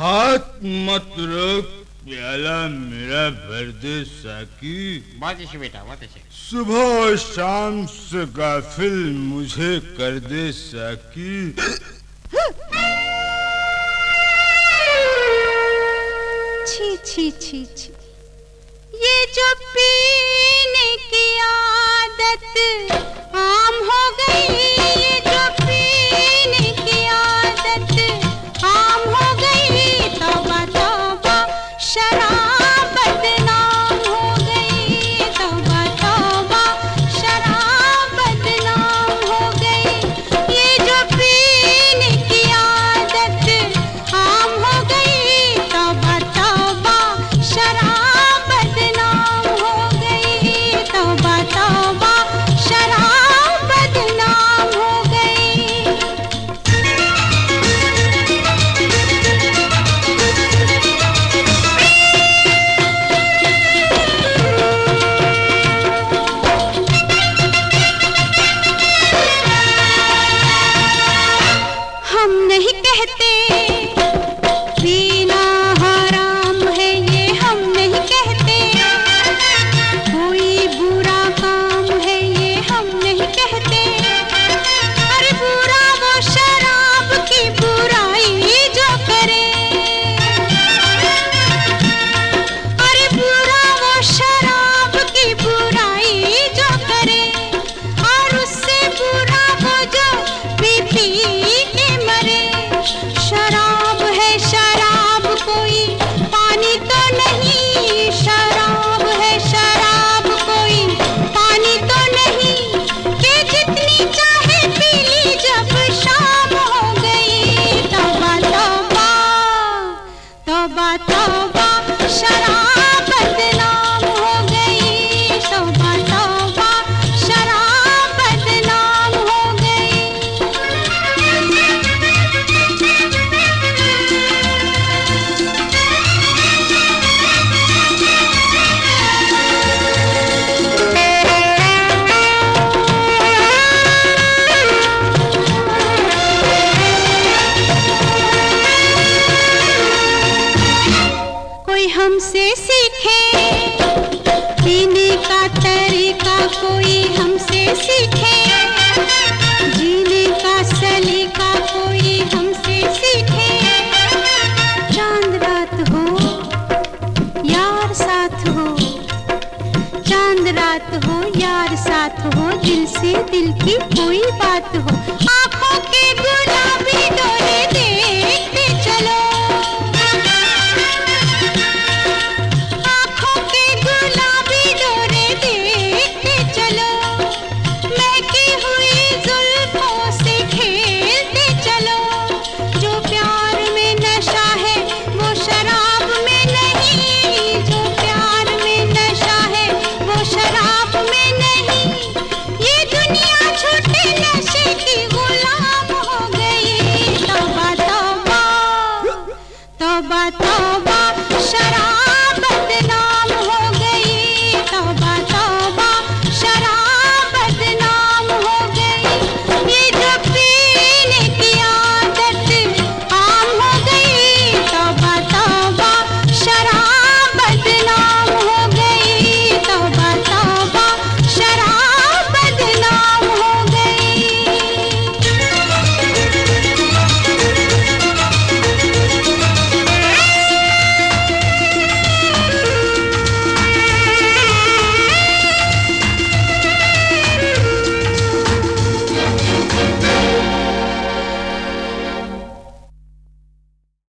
हाथ मत रख प्याला मेरा भर दे साकी बाजिश बेटा बाजिश सुबह शाम से गाफिल मुझे कर दे साकी। छी छी छी छी। ये जो पीने की आदत पाता हमसे सीखे। जीने का तरीका कोई हमसे सीखे। जीने का सलीका कोई हमसे सीखे। चाँद रात हो, यार साथ हो। चाँद रात हो, यार साथ हो, दिल से दिल की कोई बात हो। आँखों